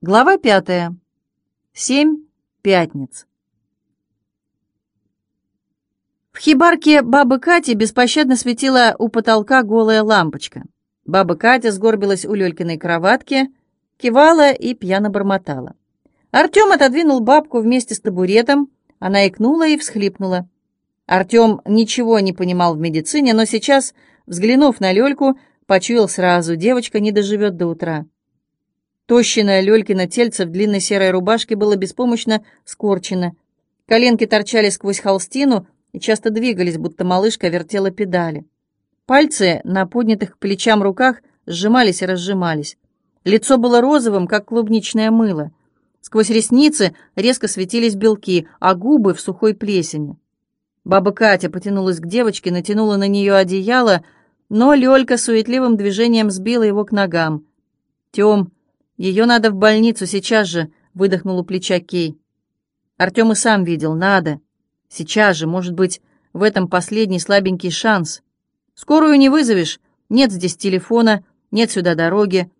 Глава пятая. Семь пятниц. В хибарке бабы Кати беспощадно светила у потолка голая лампочка. Баба Катя сгорбилась у Лёлькиной кроватки, кивала и пьяно бормотала. Артём отодвинул бабку вместе с табуретом, она икнула и всхлипнула. Артём ничего не понимал в медицине, но сейчас, взглянув на Лёльку, почуял сразу, девочка не доживет до утра. Тощиное Лёлькино тельце в длинной серой рубашке было беспомощно скорчено. Коленки торчали сквозь холстину и часто двигались, будто малышка вертела педали. Пальцы на поднятых к плечам руках сжимались и разжимались. Лицо было розовым, как клубничное мыло. Сквозь ресницы резко светились белки, а губы в сухой плесени. Баба Катя потянулась к девочке, натянула на нее одеяло, но Лёлька суетливым движением сбила его к ногам. «Тём, «Ее надо в больницу сейчас же», — выдохнул у плеча Кей. Артем и сам видел, надо. Сейчас же, может быть, в этом последний слабенький шанс. Скорую не вызовешь, нет здесь телефона, нет сюда дороги.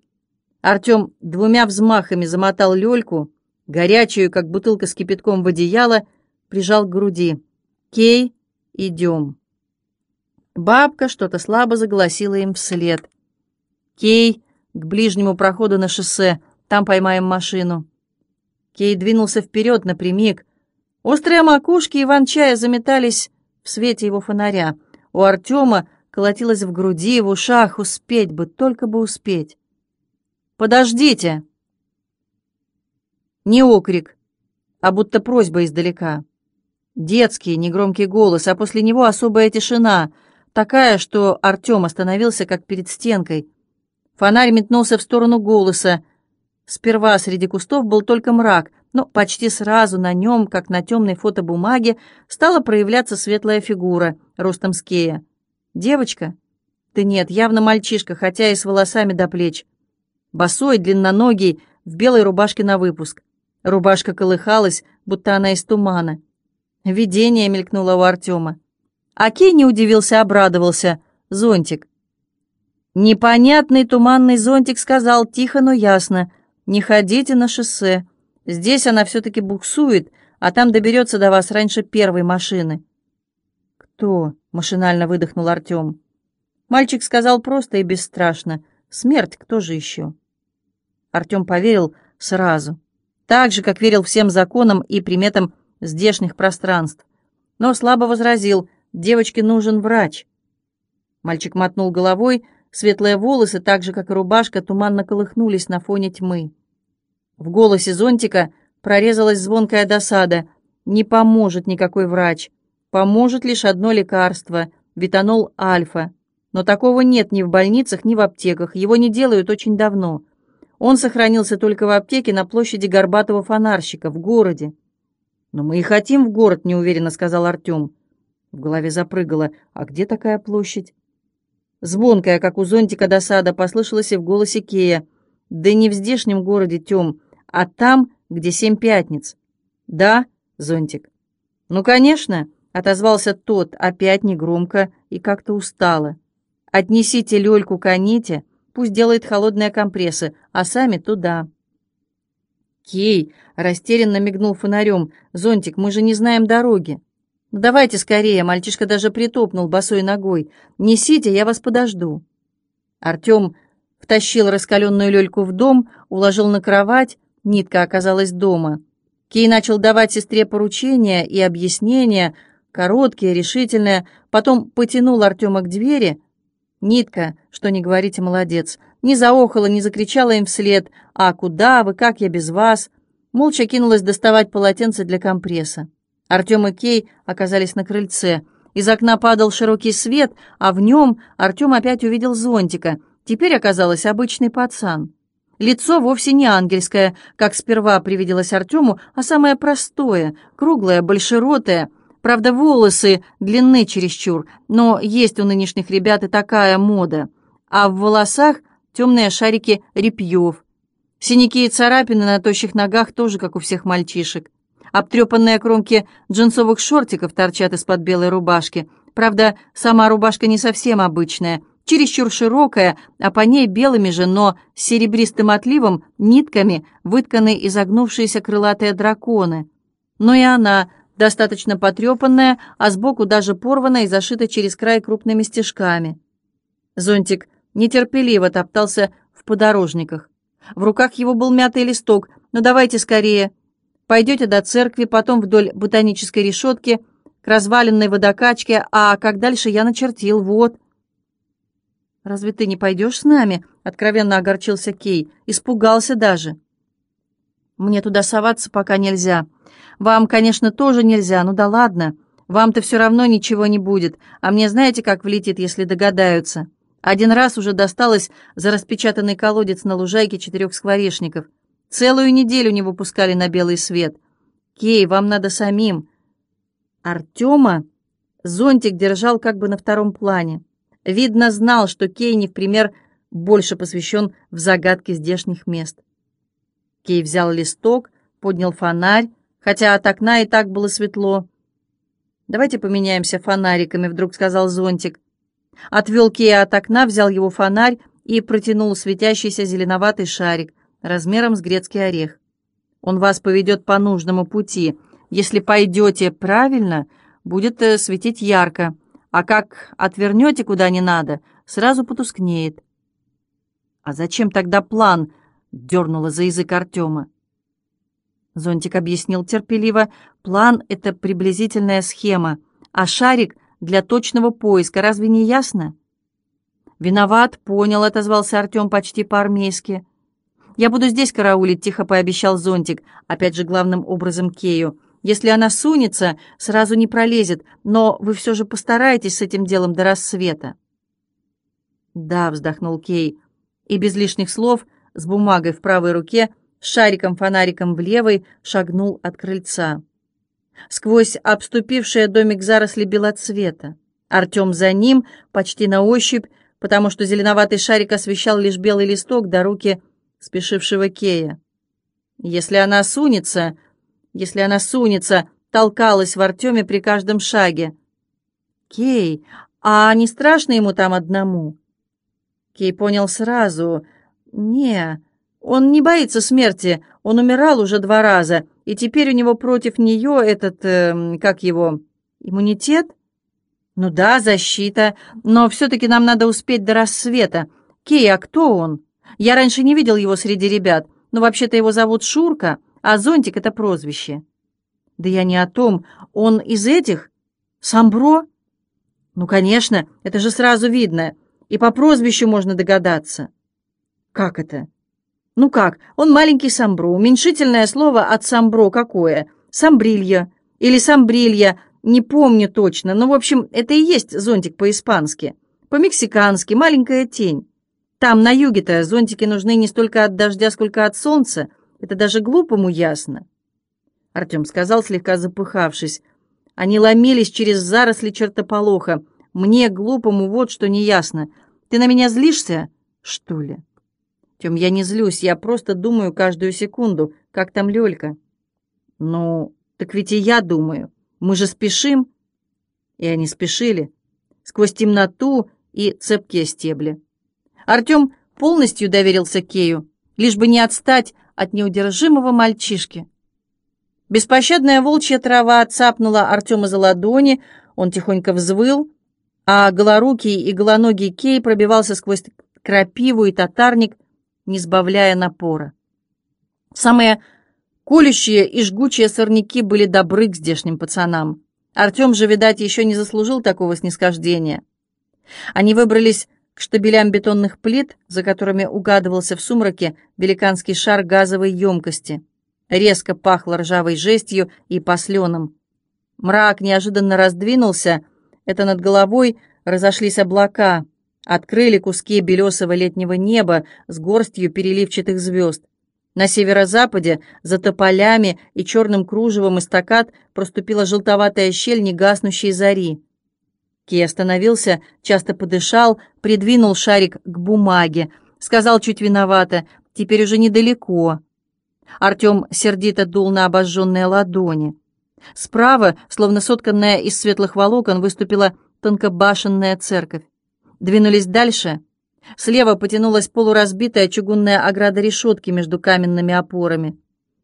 Артем двумя взмахами замотал Лёльку, горячую, как бутылка с кипятком в одеяло, прижал к груди. «Кей, идем». Бабка что-то слабо загласила им вслед. Кей к ближнему проходу на шоссе, там поймаем машину». Кей двинулся вперед напрямик. Острые макушки Иван-чая заметались в свете его фонаря. У Артема колотилось в груди, в ушах. Успеть бы, только бы успеть. «Подождите!» Не окрик, а будто просьба издалека. Детский, негромкий голос, а после него особая тишина, такая, что Артем остановился как перед стенкой — Фонарь метнулся в сторону голоса. Сперва среди кустов был только мрак, но почти сразу на нем, как на темной фотобумаге, стала проявляться светлая фигура, ростом скея. «Девочка?» «Да нет, явно мальчишка, хотя и с волосами до плеч. Босой, длинноногий, в белой рубашке на выпуск. Рубашка колыхалась, будто она из тумана. Видение мелькнуло у Артема. А Кей не удивился, обрадовался. Зонтик. Непонятный туманный зонтик сказал тихо, но ясно. «Не ходите на шоссе. Здесь она все-таки буксует, а там доберется до вас раньше первой машины». «Кто?» — машинально выдохнул Артем. Мальчик сказал просто и бесстрашно. «Смерть, кто же еще?» Артем поверил сразу. Так же, как верил всем законам и приметам здешних пространств. Но слабо возразил, девочке нужен врач. Мальчик мотнул головой, Светлые волосы, так же, как и рубашка, туманно колыхнулись на фоне тьмы. В голосе зонтика прорезалась звонкая досада. Не поможет никакой врач. Поможет лишь одно лекарство — бетанол альфа. Но такого нет ни в больницах, ни в аптеках. Его не делают очень давно. Он сохранился только в аптеке на площади Горбатого фонарщика, в городе. «Но мы и хотим в город», — неуверенно сказал Артем. В голове запрыгало. «А где такая площадь?» Звонкая, как у зонтика досада, послышалась и в голосе Кея. «Да не в здешнем городе, Тём, а там, где семь пятниц». «Да, зонтик». «Ну, конечно», — отозвался тот, опять негромко и как-то устало. «Отнесите Лёльку к Аните, пусть делает холодные компрессы, а сами туда». «Кей!» — растерянно мигнул фонарем. «Зонтик, мы же не знаем дороги». «Ну давайте скорее!» — мальчишка даже притопнул босой ногой. «Несите, я вас подожду». Артем втащил раскаленную Лёльку в дом, уложил на кровать, нитка оказалась дома. Кей начал давать сестре поручения и объяснения, короткие, решительные, потом потянул Артема к двери. Нитка, что не говорите, молодец, не заохала, не закричала им вслед «А куда вы, как я без вас?» Молча кинулась доставать полотенце для компресса. Артем и Кей оказались на крыльце. Из окна падал широкий свет, а в нем Артем опять увидел зонтика. Теперь оказалось обычный пацан. Лицо вовсе не ангельское, как сперва привиделось Артему, а самое простое, круглое, большеротое. Правда, волосы длинны чересчур, но есть у нынешних ребят и такая мода. А в волосах темные шарики репьев. Синяки и царапины на тощих ногах тоже, как у всех мальчишек. Обтрепанные кромки джинсовых шортиков торчат из-под белой рубашки. Правда, сама рубашка не совсем обычная, чересчур широкая, а по ней белыми же, но с серебристым отливом, нитками вытканы изогнувшиеся крылатые драконы. Но и она достаточно потрепанная, а сбоку даже порвана и зашита через край крупными стежками. Зонтик нетерпеливо топтался в подорожниках. В руках его был мятый листок. «Ну давайте скорее. Пойдете до церкви, потом вдоль ботанической решетки, к разваленной водокачке, а как дальше я начертил, вот». «Разве ты не пойдешь с нами?» — откровенно огорчился Кей. Испугался даже. «Мне туда соваться пока нельзя. Вам, конечно, тоже нельзя, ну да ладно. Вам-то все равно ничего не будет, а мне знаете, как влетит, если догадаются?» Один раз уже досталось за распечатанный колодец на лужайке четырех скворечников. Целую неделю не выпускали на белый свет. «Кей, вам надо самим». Артема зонтик держал как бы на втором плане. Видно, знал, что Кей не в пример больше посвящен в загадки здешних мест. Кей взял листок, поднял фонарь, хотя от окна и так было светло. «Давайте поменяемся фонариками», — вдруг сказал зонтик. Отвел Кея от окна, взял его фонарь и протянул светящийся зеленоватый шарик размером с грецкий орех. Он вас поведет по нужному пути. Если пойдете правильно, будет э, светить ярко, а как отвернете куда не надо, сразу потускнеет. «А зачем тогда план?» — дернула за язык Артема. Зонтик объяснил терпеливо. «План — это приблизительная схема, а шарик — для точного поиска, разве не ясно?» «Виноват, понял», — отозвался Артем почти по-армейски. «Я буду здесь караулить», — тихо пообещал зонтик, опять же главным образом Кею. «Если она сунется, сразу не пролезет, но вы все же постараетесь с этим делом до рассвета». «Да», — вздохнул Кей, и без лишних слов, с бумагой в правой руке, с шариком-фонариком в левой, шагнул от крыльца сквозь обступившие домик заросли белоцвета. Артем за ним, почти на ощупь, потому что зеленоватый шарик освещал лишь белый листок до руки спешившего Кея. Если она сунется, если она сунется, толкалась в Артеме при каждом шаге. «Кей, а не страшно ему там одному?» Кей понял сразу. «Не, он не боится смерти, он умирал уже два раза, и теперь у него против нее этот, э, как его, иммунитет? Ну да, защита, но все-таки нам надо успеть до рассвета. Кей, а кто он? Я раньше не видел его среди ребят, но вообще-то его зовут Шурка, а зонтик — это прозвище. Да я не о том, он из этих? Самбро? Ну, конечно, это же сразу видно, и по прозвищу можно догадаться. Как это? Ну как, он маленький самбро, уменьшительное слово от самбро какое? Самбрилья или самбрилья, не помню точно, но, в общем, это и есть зонтик по-испански. По-мексикански, маленькая тень. Там, на юге-то, зонтики нужны не столько от дождя, сколько от солнца. Это даже глупому ясно. Артем сказал, слегка запыхавшись. Они ломились через заросли чертополоха. Мне, глупому, вот что не ясно. Ты на меня злишься, что ли? Тем я не злюсь, я просто думаю каждую секунду, как там Лёлька. Ну, так ведь и я думаю. Мы же спешим. И они спешили. Сквозь темноту и цепкие стебли. Артём полностью доверился Кею, лишь бы не отстать от неудержимого мальчишки. Беспощадная волчья трава цапнула Артема за ладони, он тихонько взвыл, а голорукий и голоногий Кей пробивался сквозь крапиву и татарник, не сбавляя напора. Самые колющие и жгучие сорняки были добры к здешним пацанам. Артем же, видать, еще не заслужил такого снисхождения. Они выбрались к штабелям бетонных плит, за которыми угадывался в сумраке великанский шар газовой емкости. Резко пахло ржавой жестью и посленом. Мрак неожиданно раздвинулся, это над головой разошлись облака — открыли куски белесого летнего неба с горстью переливчатых звезд. На северо-западе, за тополями и черным кружевом эстакад проступила желтоватая щель негаснущей зари. Кей остановился, часто подышал, придвинул шарик к бумаге, сказал чуть виновато, «Теперь уже недалеко». Артем сердито дул на обожженные ладони. Справа, словно сотканная из светлых волокон, выступила тонкобашенная церковь. Двинулись дальше. Слева потянулась полуразбитая чугунная ограда решетки между каменными опорами.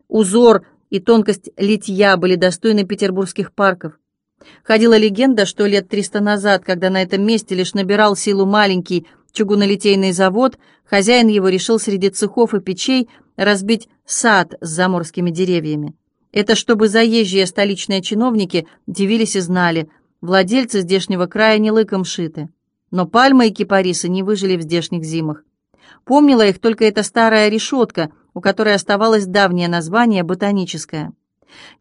Узор и тонкость литья были достойны петербургских парков. Ходила легенда, что лет триста назад, когда на этом месте лишь набирал силу маленький чугунолитейный завод, хозяин его решил среди цехов и печей разбить сад с заморскими деревьями. Это чтобы заезжие столичные чиновники дивились и знали, владельцы здешнего края не лыком шиты. Но пальмы и кипарисы не выжили в здешних зимах. Помнила их только эта старая решетка, у которой оставалось давнее название «ботаническое».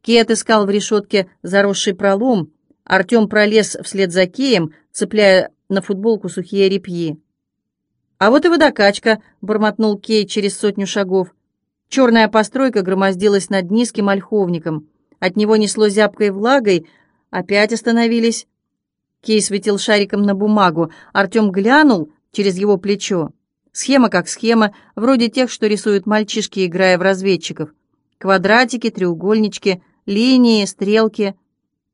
Кей отыскал в решетке заросший пролом, Артем пролез вслед за Кеем, цепляя на футболку сухие репьи. «А вот и водокачка», — бормотнул Кей через сотню шагов. Черная постройка громоздилась над низким ольховником. От него несло зябкой влагой. Опять остановились. Кей светил шариком на бумагу. Артем глянул через его плечо. Схема как схема, вроде тех, что рисуют мальчишки, играя в разведчиков. Квадратики, треугольнички, линии, стрелки.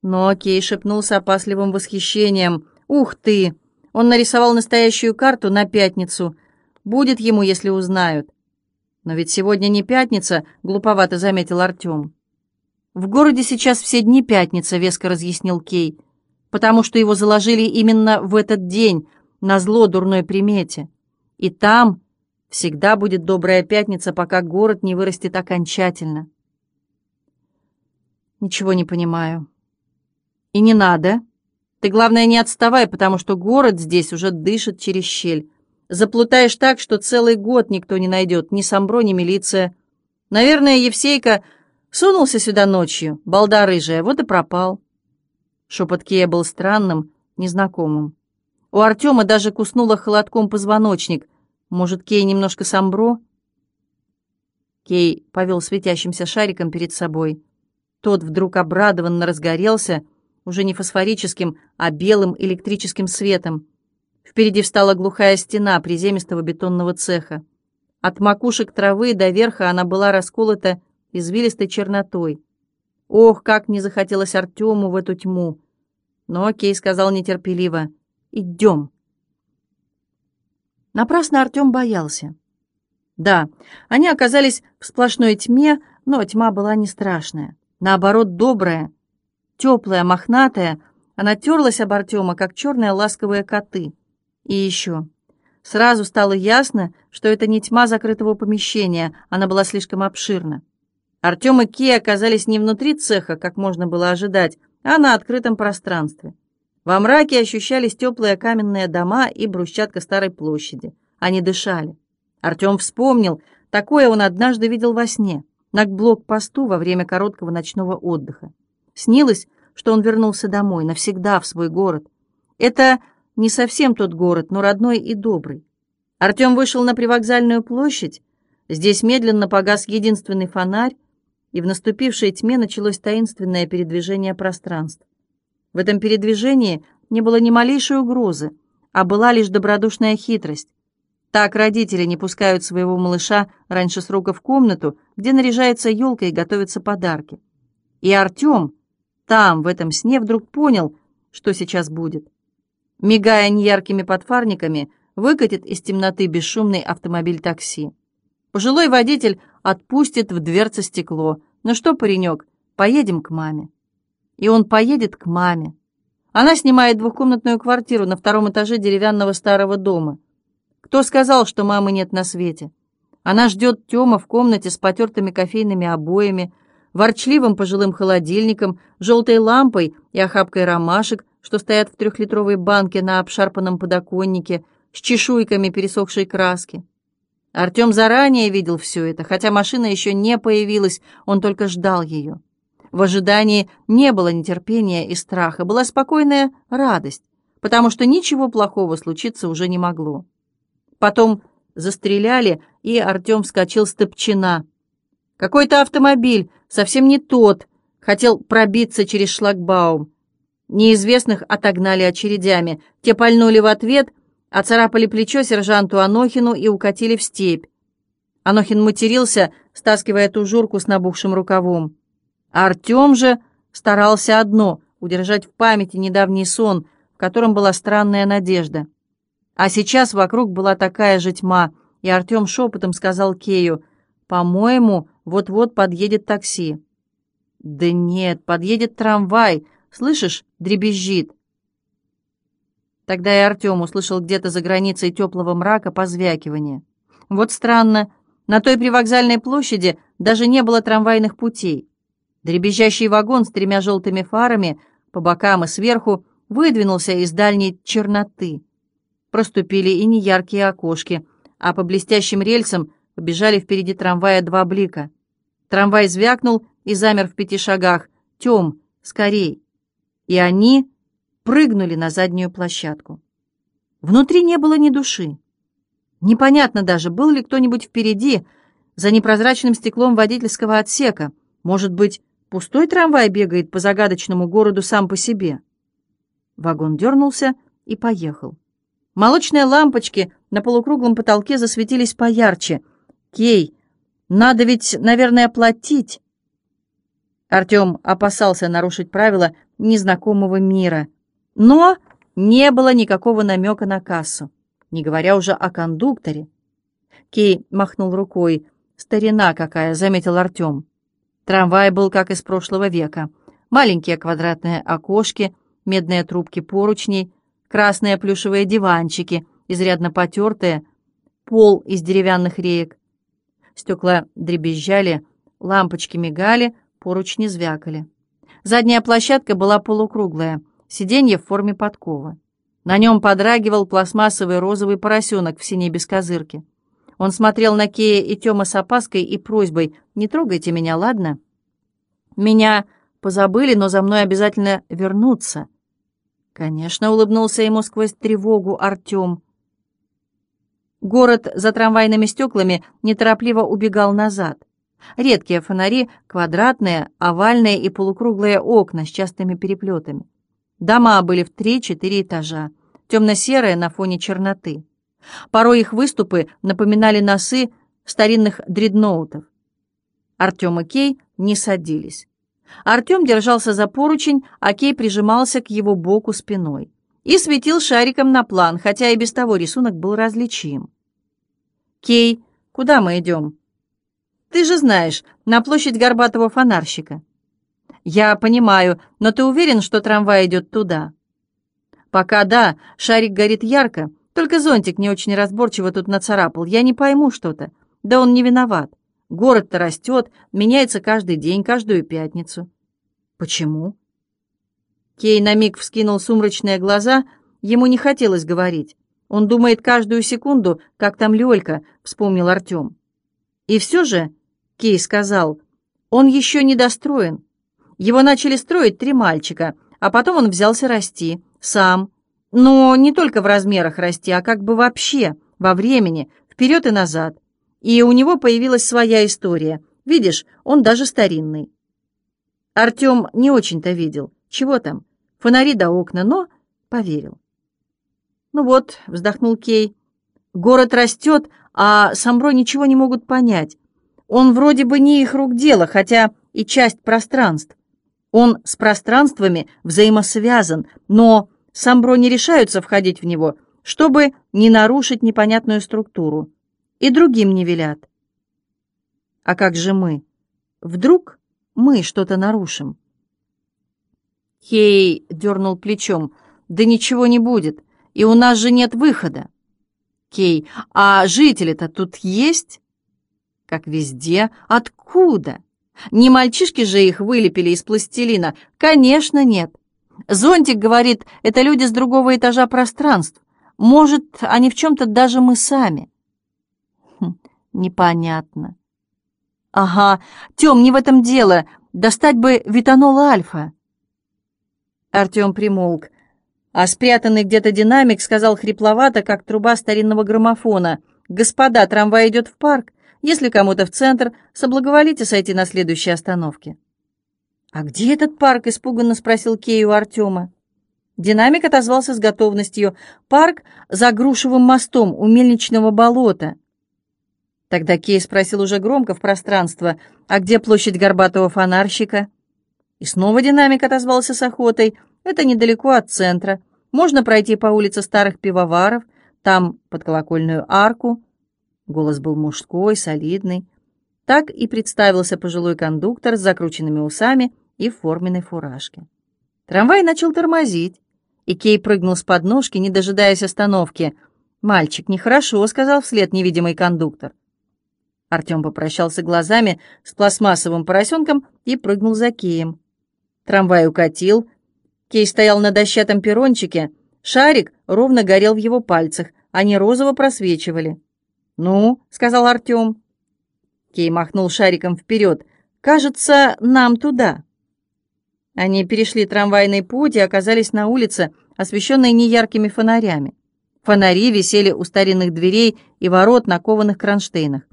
Но Кей шепнул с опасливым восхищением. «Ух ты! Он нарисовал настоящую карту на пятницу. Будет ему, если узнают. Но ведь сегодня не пятница, глуповато заметил Артем. В городе сейчас все дни пятница, веско разъяснил Кей, потому что его заложили именно в этот день, на зло дурной примете. И там всегда будет добрая пятница, пока город не вырастет окончательно. Ничего не понимаю. И не надо. Ты, главное, не отставай, потому что город здесь уже дышит через щель. Заплутаешь так, что целый год никто не найдет, ни самбро, ни милиция. Наверное, Евсейка сунулся сюда ночью, балда рыжая, вот и пропал. Шепот Кея был странным, незнакомым. У Артема даже куснуло холодком позвоночник. Может, Кей немножко самбро? Кей повел светящимся шариком перед собой. Тот вдруг обрадованно разгорелся — уже не фосфорическим, а белым электрическим светом. Впереди встала глухая стена приземистого бетонного цеха. От макушек травы до верха она была расколота извилистой чернотой. Ох, как не захотелось Артему в эту тьму! Но Окей сказал нетерпеливо. «Идем». Напрасно Артем боялся. Да, они оказались в сплошной тьме, но тьма была не страшная. Наоборот, добрая — теплая, мохнатая, она терлась об Артема, как черные ласковые коты. И еще. Сразу стало ясно, что это не тьма закрытого помещения, она была слишком обширна. Артем и Кей оказались не внутри цеха, как можно было ожидать, а на открытом пространстве. Во мраке ощущались теплые каменные дома и брусчатка старой площади. Они дышали. Артем вспомнил, такое он однажды видел во сне, на блокпосту во время короткого ночного отдыха. Снилось, что он вернулся домой, навсегда в свой город. Это не совсем тот город, но родной и добрый. Артем вышел на привокзальную площадь. Здесь медленно погас единственный фонарь, и в наступившей тьме началось таинственное передвижение пространств. В этом передвижении не было ни малейшей угрозы, а была лишь добродушная хитрость. Так родители не пускают своего малыша раньше срока в комнату, где наряжается елка и готовятся подарки. И Артем, там, в этом сне, вдруг понял, что сейчас будет. Мигая неяркими подфарниками, выкатит из темноты бесшумный автомобиль такси. Пожилой водитель отпустит в дверце стекло. «Ну что, паренек, поедем к маме». И он поедет к маме. Она снимает двухкомнатную квартиру на втором этаже деревянного старого дома. Кто сказал, что мамы нет на свете? Она ждет Тёма в комнате с потертыми кофейными обоями, ворчливым пожилым холодильником, желтой лампой и охапкой ромашек, что стоят в трехлитровой банке на обшарпанном подоконнике, с чешуйками пересохшей краски. Артем заранее видел все это, хотя машина еще не появилась, он только ждал ее. В ожидании не было нетерпения и страха, была спокойная радость, потому что ничего плохого случиться уже не могло. Потом застреляли, и Артем вскочил с топчина. Какой-то автомобиль совсем не тот, хотел пробиться через шлагбаум. Неизвестных отогнали очередями. Те пальнули в ответ, оцарапали плечо сержанту Анохину и укатили в степь. Анохин матерился, стаскивая тужурку с набухшим рукавом. Артем же старался одно — удержать в памяти недавний сон, в котором была странная надежда. А сейчас вокруг была такая же тьма, и Артем шепотом сказал Кею, «По-моему, вот-вот подъедет такси». «Да нет, подъедет трамвай, слышишь, дребезжит». Тогда и Артем услышал где-то за границей теплого мрака позвякивание. Вот странно, на той привокзальной площади даже не было трамвайных путей. Дребезжащий вагон с тремя желтыми фарами по бокам и сверху выдвинулся из дальней черноты. Проступили и неяркие окошки, а по блестящим рельсам побежали впереди трамвая два блика. Трамвай звякнул и замер в пяти шагах. «Тем, скорей!» И они прыгнули на заднюю площадку. Внутри не было ни души. Непонятно даже, был ли кто-нибудь впереди, за непрозрачным стеклом водительского отсека. Может быть, пустой трамвай бегает по загадочному городу сам по себе. Вагон дернулся и поехал. Молочные лампочки на полукруглом потолке засветились поярче. «Кей, надо ведь, наверное, платить!» Артем опасался нарушить правила незнакомого мира — но не было никакого намека на кассу, не говоря уже о кондукторе. Кей махнул рукой. «Старина какая!» — заметил Артем. Трамвай был как из прошлого века. Маленькие квадратные окошки, медные трубки поручней, красные плюшевые диванчики, изрядно потертые, пол из деревянных реек. Стекла дребезжали, лампочки мигали, поручни звякали. Задняя площадка была полукруглая — сиденье в форме подкова. На нем подрагивал пластмассовый розовый поросенок в синей бескозырке. Он смотрел на Кея и Тёма с опаской и просьбой «Не трогайте меня, ладно?» «Меня позабыли, но за мной обязательно вернуться». Конечно, улыбнулся ему сквозь тревогу Артём. Город за трамвайными стеклами неторопливо убегал назад. Редкие фонари, квадратные, овальные и полукруглые окна с частыми переплетами. Дома были в три-четыре этажа, темно-серые на фоне черноты. Порой их выступы напоминали носы старинных дредноутов. Артем и Кей не садились. Артем держался за поручень, а Кей прижимался к его боку спиной и светил шариком на план, хотя и без того рисунок был различим. «Кей, куда мы идем?» «Ты же знаешь, на площадь горбатого фонарщика». «Я понимаю, но ты уверен, что трамвай идет туда?» «Пока да, шарик горит ярко, только зонтик не очень разборчиво тут нацарапал. Я не пойму что-то. Да он не виноват. Город-то растет, меняется каждый день, каждую пятницу». «Почему?» Кей на миг вскинул сумрачные глаза, ему не хотелось говорить. Он думает каждую секунду, как там Лёлька, вспомнил Артем. И все же, Кей сказал, он еще не достроен. Его начали строить три мальчика, а потом он взялся расти, сам. Но не только в размерах расти, а как бы вообще, во времени, вперед и назад. И у него появилась своя история. Видишь, он даже старинный. Артем не очень-то видел. Чего там? Фонари до окна, но поверил. «Ну вот», — вздохнул Кей, — «город растет, а Самбро ничего не могут понять. Он вроде бы не их рук дело, хотя и часть пространств. Он с пространствами взаимосвязан, но самбро не решаются входить в него, чтобы не нарушить непонятную структуру. И другим не велят. А как же мы? Вдруг мы что-то нарушим? Хей дернул плечом. Да ничего не будет, и у нас же нет выхода. Кей, а жители-то тут есть? Как везде. Откуда? Не мальчишки же их вылепили из пластилина? Конечно, нет. Зонтик говорит, это люди с другого этажа пространств. Может, они в чем-то даже мы сами. Хм, непонятно. Ага, Тем, не в этом дело. Достать бы витанол альфа. Артем примолк. А спрятанный где-то динамик сказал хрипловато, как труба старинного граммофона. «Господа, трамвай идет в парк. Если кому-то в центр, соблаговолите сойти на следующей остановке». «А где этот парк?» — испуганно спросил Кей у Артема. Динамик отозвался с готовностью. «Парк за Грушевым мостом у мельничного болота». Тогда Кей спросил уже громко в пространство, «А где площадь горбатого фонарщика?» И снова динамик отозвался с охотой. «Это недалеко от центра. Можно пройти по улице старых пивоваров, там под колокольную арку. Голос был мужской, солидный. Так и представился пожилой кондуктор с закрученными усами и в форменной фуражке. Трамвай начал тормозить, и Кей прыгнул с подножки, не дожидаясь остановки. «Мальчик, нехорошо», — сказал вслед невидимый кондуктор. Артем попрощался глазами с пластмассовым поросенком и прыгнул за Кеем. Трамвай укатил. Кей стоял на дощатом перрончике. Шарик ровно горел в его пальцах, они розово просвечивали. «Ну», — сказал Артем. Кей махнул шариком вперед. «Кажется, нам туда». Они перешли трамвайный путь и оказались на улице, освещенной неяркими фонарями. Фонари висели у старинных дверей и ворот на кованых кронштейнах.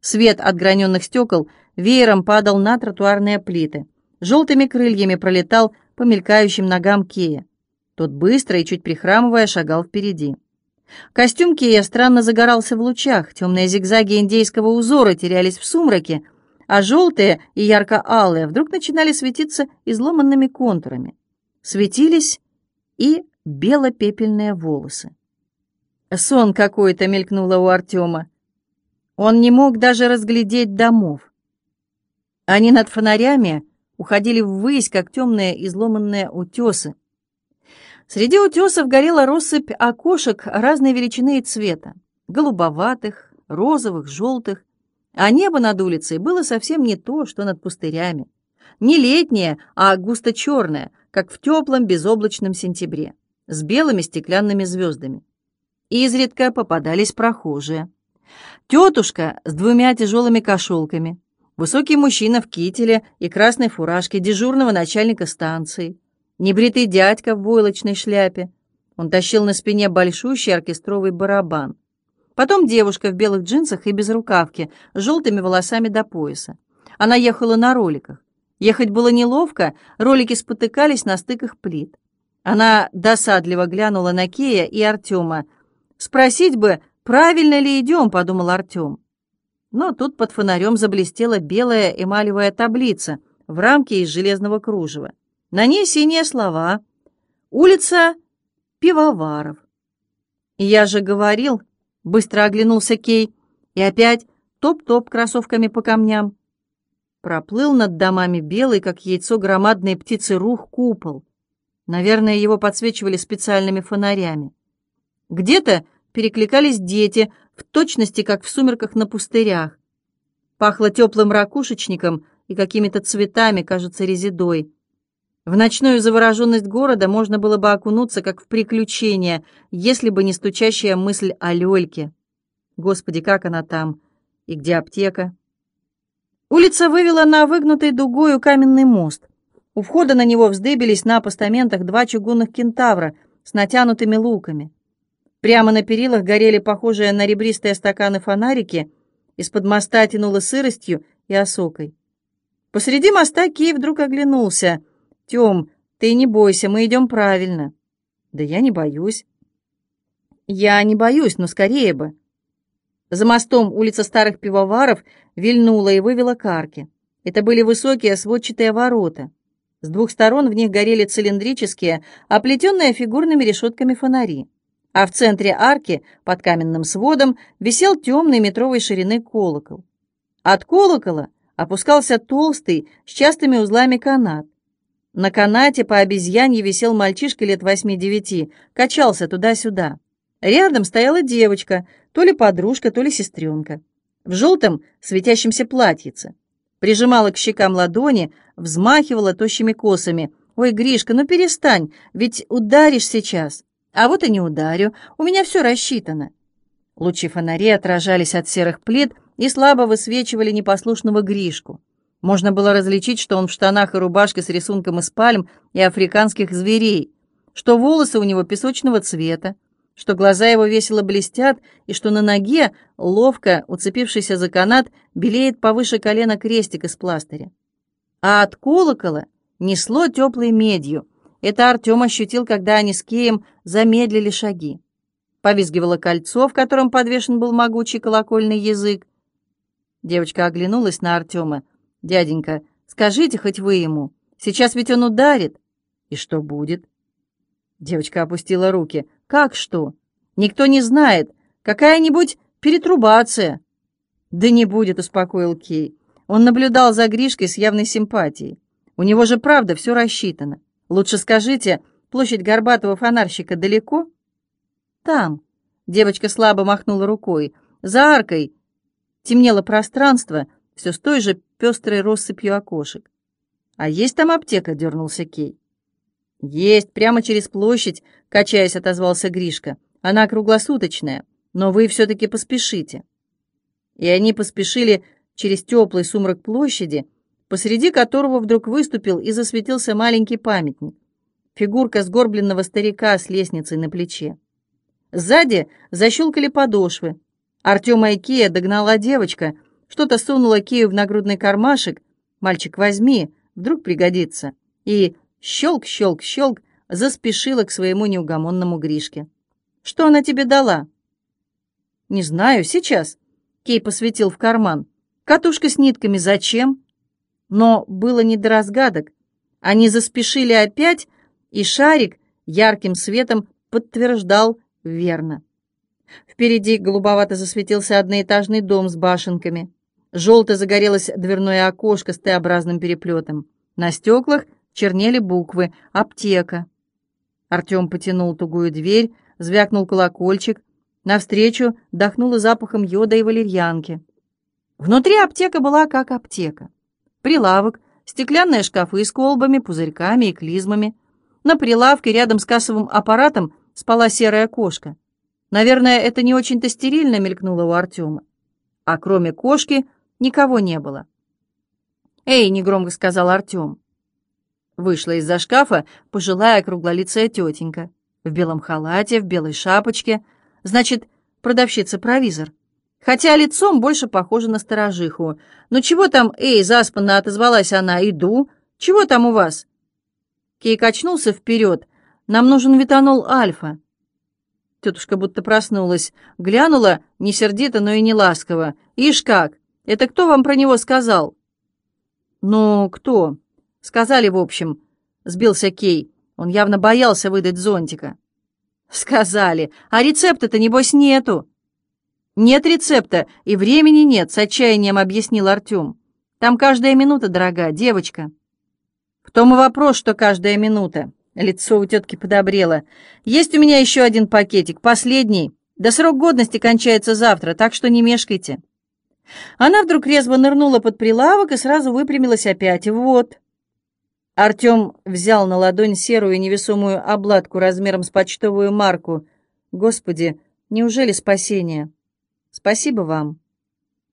Свет от граненных стекол веером падал на тротуарные плиты. Желтыми крыльями пролетал по мелькающим ногам Кея. Тот быстро и чуть прихрамывая шагал впереди. Костюм Кея странно загорался в лучах, темные зигзаги индейского узора терялись в сумраке, а желтые и ярко-алые вдруг начинали светиться изломанными контурами. Светились и бело-пепельные волосы. Сон какой-то мелькнуло у Артема. Он не мог даже разглядеть домов. Они над фонарями уходили ввысь, как темные изломанные утесы. Среди утесов горела россыпь окошек разной величины и цвета, голубоватых, розовых, желтых, а небо над улицей было совсем не то, что над пустырями. Не летнее, а густо-черное, как в теплом безоблачном сентябре, с белыми стеклянными звездами. Изредка попадались прохожие. Тетушка с двумя тяжелыми кошелками, высокий мужчина в кителе и красной фуражке дежурного начальника станции, небритый дядька в войлочной шляпе. Он тащил на спине большущий оркестровый барабан. Потом девушка в белых джинсах и безрукавке, с желтыми волосами до пояса. Она ехала на роликах. Ехать было неловко, ролики спотыкались на стыках плит. Она досадливо глянула на Кея и Артема. «Спросить бы, правильно ли идем?» — подумал Артем. Но тут под фонарем заблестела белая эмалевая таблица в рамке из железного кружева. На ней синие слова. «Улица Пивоваров». «Я же говорил», Быстро оглянулся Кей и опять топ-топ кроссовками по камням. Проплыл над домами белый, как яйцо громадной птицы, рух купол. Наверное, его подсвечивали специальными фонарями. Где-то перекликались дети, в точности, как в сумерках на пустырях. Пахло теплым ракушечником и какими-то цветами, кажется, резидой. В ночную завороженность города можно было бы окунуться, как в приключение, если бы не стучащая мысль о Лёльке. Господи, как она там? И где аптека? Улица вывела на выгнутый дугою каменный мост. У входа на него вздыбились на постаментах два чугунных кентавра с натянутыми луками. Прямо на перилах горели похожие на ребристые стаканы фонарики, из-под моста тянуло сыростью и осокой. Посреди моста Киев вдруг оглянулся — «Тем, ты не бойся, мы идем правильно». «Да я не боюсь». «Я не боюсь, но скорее бы». За мостом улица старых пивоваров вильнула и вывела к арке. Это были высокие сводчатые ворота. С двух сторон в них горели цилиндрические, оплетенные фигурными решетками фонари. А в центре арки, под каменным сводом, висел темный метровой ширины колокол. От колокола опускался толстый, с частыми узлами канат. На канате по обезьянье висел мальчишка лет восьми-девяти, качался туда-сюда. Рядом стояла девочка, то ли подружка, то ли сестренка, в желтом светящемся платьице. Прижимала к щекам ладони, взмахивала тощими косами. «Ой, Гришка, ну перестань, ведь ударишь сейчас». «А вот и не ударю, у меня все рассчитано». Лучи фонарей отражались от серых плит и слабо высвечивали непослушного Гришку. Можно было различить, что он в штанах и рубашке с рисунком из пальм и африканских зверей, что волосы у него песочного цвета, что глаза его весело блестят, и что на ноге, ловко уцепившийся за канат, белеет повыше колена крестик из пластыря. А от колокола несло теплой медью. Это Артем ощутил, когда они с Кеем замедлили шаги. Повизгивало кольцо, в котором подвешен был могучий колокольный язык. Девочка оглянулась на Артема. «Дяденька, скажите хоть вы ему, сейчас ведь он ударит». «И что будет?» Девочка опустила руки. «Как что? Никто не знает. Какая-нибудь перетрубация». «Да не будет», — успокоил Кей. Он наблюдал за Гришкой с явной симпатией. «У него же правда все рассчитано. Лучше скажите, площадь горбатого фонарщика далеко?» «Там», — девочка слабо махнула рукой, — «за аркой». Темнело пространство, все с той же пестрой россыпью окошек. «А есть там аптека?» — дернулся Кей. «Есть, прямо через площадь», — качаясь, отозвался Гришка. «Она круглосуточная, но вы все-таки поспешите». И они поспешили через теплый сумрак площади, посреди которого вдруг выступил и засветился маленький памятник. Фигурка сгорбленного старика с лестницей на плече. Сзади защелкали подошвы. Артема и Кея догнала девочка, что-то сунула Кею в нагрудный кармашек. «Мальчик, возьми, вдруг пригодится». И щелк-щелк-щелк заспешила к своему неугомонному Гришке. «Что она тебе дала?» «Не знаю, сейчас». Кей посветил в карман. «Катушка с нитками зачем?» Но было не до разгадок. Они заспешили опять, и шарик ярким светом подтверждал верно. Впереди голубовато засветился одноэтажный дом с башенками. Желто загорелось дверное окошко с Т-образным переплетом. На стеклах чернели буквы «Аптека». Артем потянул тугую дверь, звякнул колокольчик, Навстречу дохнуло запахом йода и валерьянки. Внутри аптека была как аптека. Прилавок, стеклянные шкафы с колбами, пузырьками и клизмами. На прилавке рядом с кассовым аппаратом спала серая кошка. Наверное, это не очень-то стерильно мелькнуло у Артема. А кроме кошки никого не было. «Эй!» — негромко сказал Артем. Вышла из-за шкафа пожилая круглолицая тетенька. В белом халате, в белой шапочке, Значит, продавщица-провизор. Хотя лицом больше похожа на сторожиху. «Ну чего там, эй, заспанно отозвалась она, иду. Чего там у вас?» Кей качнулся вперед. «Нам нужен витанол альфа». Тетушка будто проснулась, глянула, не сердито, но и не ласково. «Ишь как! Это кто вам про него сказал?» «Ну, кто?» «Сказали, в общем», — сбился Кей. Он явно боялся выдать зонтика. «Сказали. А рецепта-то, небось, нету». «Нет рецепта, и времени нет», — с отчаянием объяснил Артем. «Там каждая минута дорога, девочка». «В том и вопрос, что каждая минута». Лицо у тетки подобрело. «Есть у меня еще один пакетик, последний. Да срок годности кончается завтра, так что не мешкайте». Она вдруг резво нырнула под прилавок и сразу выпрямилась опять. «Вот». Артем взял на ладонь серую невесомую обладку размером с почтовую марку. «Господи, неужели спасение?» «Спасибо вам».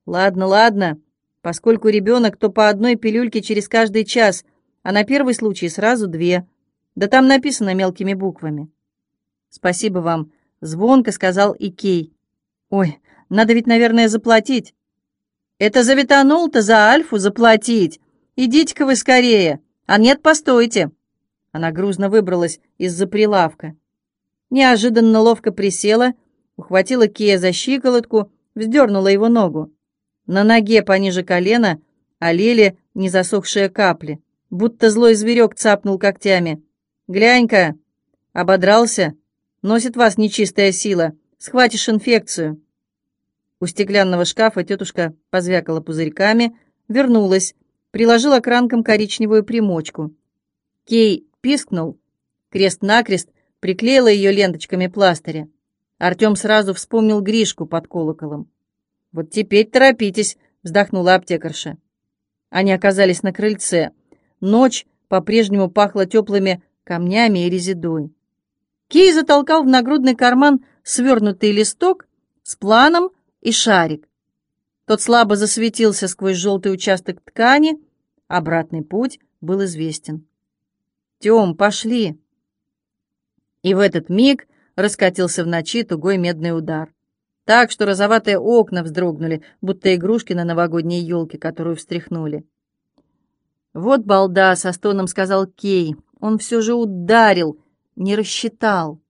«Ладно, ладно. Поскольку ребенок, то по одной пилюльке через каждый час, а на первый случай сразу две. Да там написано мелкими буквами». «Спасибо вам», — звонко сказал Икей. «Ой, надо ведь, наверное, заплатить». «Это за витанол-то, за альфу заплатить! Идите-ка вы скорее!» «А нет, постойте!» Она грузно выбралась из-за прилавка. Неожиданно ловко присела, ухватила Кея за щиколотку, вздернула его ногу. На ноге пониже колена олели незасохшие капли, будто злой зверек цапнул когтями. «Глянь-ка!» Ободрался. «Носит вас нечистая сила. Схватишь инфекцию». У стеклянного шкафа тетушка позвякала пузырьками, вернулась, приложила к ранкам коричневую примочку. Кей пискнул, крест-накрест приклеила ее ленточками пластыря. Артем сразу вспомнил Гришку под колоколом. «Вот теперь торопитесь», — вздохнула аптекарша. Они оказались на крыльце. Ночь по-прежнему пахла теплыми камнями и резидой. Кей затолкал в нагрудный карман свернутый листок с планом и шарик. Тот слабо засветился сквозь желтый участок ткани. Обратный путь был известен. «Тем, пошли!» И в этот миг раскатился в ночи тугой медный удар. Так, что розоватые окна вздрогнули, будто игрушки на новогодней елке, которую встряхнули. «Вот балда!» — со стоном сказал Кей. «Он все же ударил, не рассчитал».